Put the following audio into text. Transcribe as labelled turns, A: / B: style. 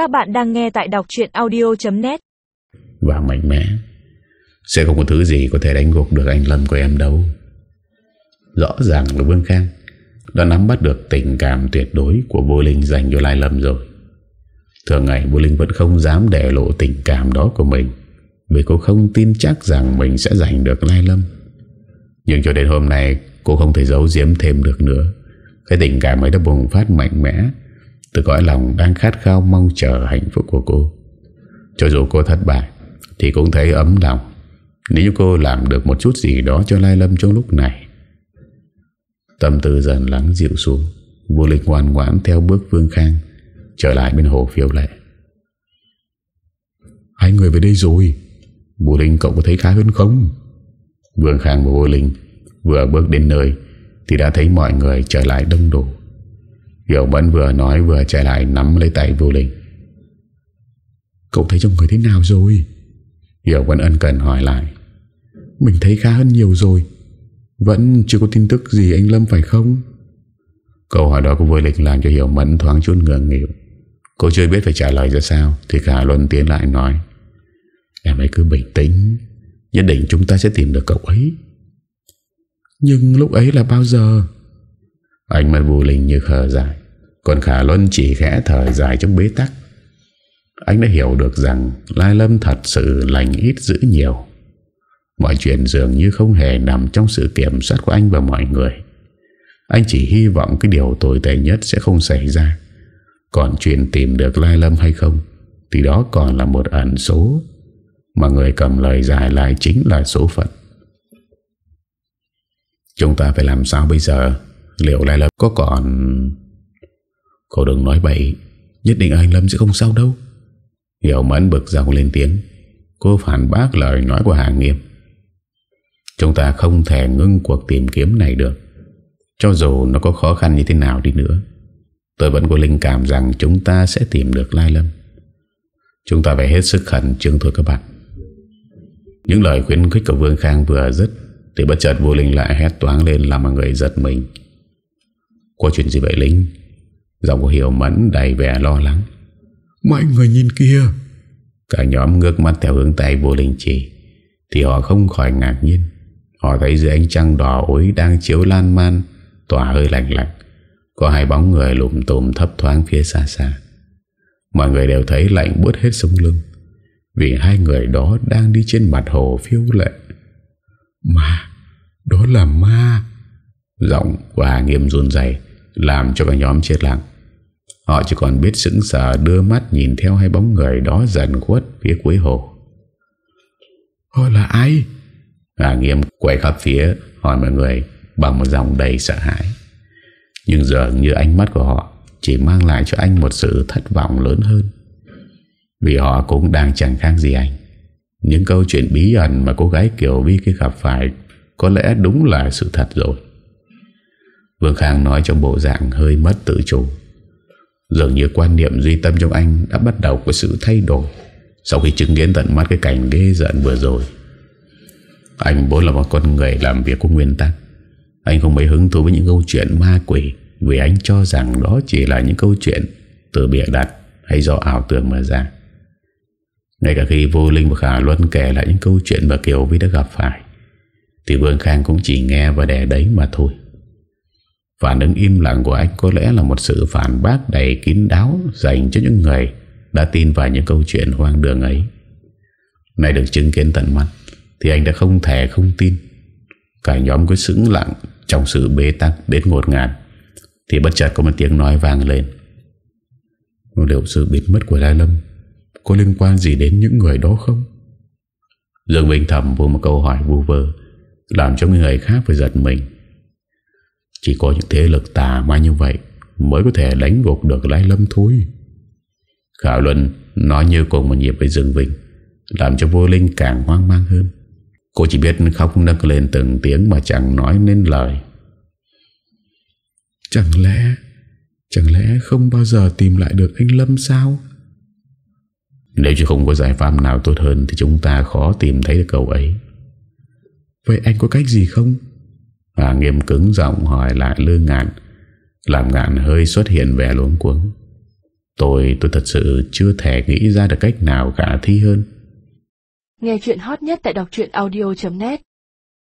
A: Các bạn đang nghe tại đọc chuyện audio.net
B: Và mạnh mẽ. Sẽ không có thứ gì có thể đánh gục được anh Lâm của em đâu. Rõ ràng là Vương Khang Đã nắm bắt được tình cảm tuyệt đối Của vô linh dành cho Lai Lâm rồi. Thường ngày, vô linh vẫn không dám để lộ tình cảm đó của mình, Vì cô không tin chắc rằng Mình sẽ giành được Lai Lâm. Nhưng cho đến hôm nay, Cô không thể giấu giếm thêm được nữa. Cái tình cảm ấy đã bùng phát mạnh mẽ từ cõi lòng đang khát khao Mong chờ hạnh phúc của cô. Cho dù cô thất bại Thì cũng thấy ấm lòng. Nếu cô làm được một chút gì đó cho Lai Lâm trong lúc này. Tâm tư dần lắng dịu xuống Vô linh ngoan ngoãn theo bước Vương Khang Trở lại bên hồ phiêu lệ. Hai người về đây rồi. Vô linh cậu có thấy khá hơn không? Vương Khang và Vô linh Vừa bước đến nơi Thì đã thấy mọi người trở lại đông đủ Hiểu Mẫn vừa nói vừa chạy lại Nắm lấy tay Vô linh Cậu thấy trong người thế nào rồi? Hiểu Mẫn ân cần hỏi lại. Mình thấy khá hơn nhiều rồi. Vẫn chưa có tin tức gì anh Lâm phải không? Câu hỏi đó của Vô Linh làm cho Hiểu Mẫn thoáng chút ngượng nghịu. Cô chưa biết phải trả lời ra sao, Thì cả Luân tiến lại nói. Em ấy cứ bình tĩnh, Nhất định chúng ta sẽ tìm được cậu ấy. Nhưng lúc ấy là bao giờ? Anh mặt Vô Linh như khờ dài còn Khả Luân chỉ khẽ thở dài trong bế tắc. Anh đã hiểu được rằng Lai Lâm thật sự lành ít dữ nhiều. Mọi chuyện dường như không hề nằm trong sự kiểm soát của anh và mọi người. Anh chỉ hy vọng cái điều tồi tệ nhất sẽ không xảy ra. Còn chuyện tìm được Lai Lâm hay không, Thì đó còn là một ẩn số. Mà người cầm lời giải lại chính là số phận. Chúng ta phải làm sao bây giờ? Liệu Lai Lâm có còn Cô đừng nói bậy, Nhất định anh Lâm sẽ không sao đâu. Hiểu mẫn bực dọc lên tiếng. Cô phản bác lời nói của Hà Nghiêm Chúng ta không thể ngưng cuộc tìm kiếm này được. Cho dù nó có khó khăn như thế nào đi nữa, Tôi vẫn có linh cảm rằng chúng ta sẽ tìm được Lai Lâm. Chúng ta phải hết sức khẩn trương thôi các bạn. Những lời khuyến khích của Vương Khang vừa dứt, Thì bất chợt vô linh lại hét toán lên làm mọi người giật mình. Có chuyện gì vậy Linh? Giọng của Hiểu Mẫn đầy vẻ lo lắng. Mọi người nhìn kia Cả nhóm ngước mắt theo hướng tay vô linh chỉ Thì họ không khỏi ngạc nhiên. Họ thấy dưới ánh trăng đỏ ối Đang chiếu lan man Tỏa hơi lạnh lạnh. Có hai bóng người lụm tùm thấp thoáng phía xa xa. Mọi người đều thấy lạnh buốt hết sống lưng Vì hai người đó đang đi trên mặt hồ phiêu lệ. Ma Đó là ma. Giọng của Hà Nghiêm run dày Làm cho cả nhóm chết lặng Họ chỉ còn biết sững sờ đưa mắt nhìn theo hai bóng người đó dần khuất phía cuối hồ. Họ là ai? Hà nghiêm quay khắp phía hỏi mọi người bằng một dòng đầy sợ hãi. Nhưng giờ như ánh mắt của họ chỉ mang lại cho anh một sự thất vọng lớn hơn. Vì họ cũng đang chẳng khác gì anh. Những câu chuyện bí ẩn mà cô gái Kiều Vi kia gặp phải có lẽ đúng là sự thật rồi. Vương Khang nói trong bộ dạng hơi mất tự chủ. Dường như quan niệm duy tâm trong anh đã bắt đầu có sự thay đổi sau khi chứng kiến tận mắt cái cảnh ghê giận vừa rồi. Anh vốn là một con người làm việc có nguyên tắc. Anh không mấy hứng thú với những câu chuyện ma quỷ vì anh cho rằng đó chỉ là những câu chuyện từ bịa đặt hay do ảo tưởng mà ra. Ngay cả khi Vô Linh và Khả Luân kể lại những câu chuyện mà Kiều Vi đã gặp phải, thì Vương Khang cũng chỉ nghe và đè đấy mà thôi. Phản ứng im lặng của anh có lẽ là một sự phản bác đầy kín đáo dành cho những người đã tin vào những câu chuyện hoang đường ấy. Này được chứng kiến tận mắt, thì anh đã không thể không tin. Cả nhóm cứ sững lặng trong sự bế tắc đến ngột ngạt, thì bất chợt có một tiếng nói vang lên. Liệu sự biến mất của Lai Lâm, có liên quan gì đến những người đó không? Dương Bình thầm vô một câu hỏi vu vơ, làm cho người khác phải giật mình. Chỉ có những thế lực tà ma như vậy Mới có thể đánh gục được Lai Lâm thôi. Khảo Luân Nói như cùng một nhịp với Dương Vinh Làm cho vô linh càng hoang mang hơn. Cô chỉ biết khóc nâng lên từng tiếng Mà chẳng nói nên lời. Chẳng lẽ Chẳng lẽ không bao giờ tìm lại được anh Lâm sao? Nếu chứ không có giải pháp nào tốt hơn Thì chúng ta khó tìm thấy được cậu ấy. Vậy anh có cách gì không Hà nghiêm cứng giọng hỏi lại lư ngạn. Làm ngạn hơi xuất hiện vẻ luống cuống. Tôi tôi thật sự chưa thể nghĩ ra được cách nào khả thi hơn.
C: Nghe chuyện hot nhất tại đọc audio.net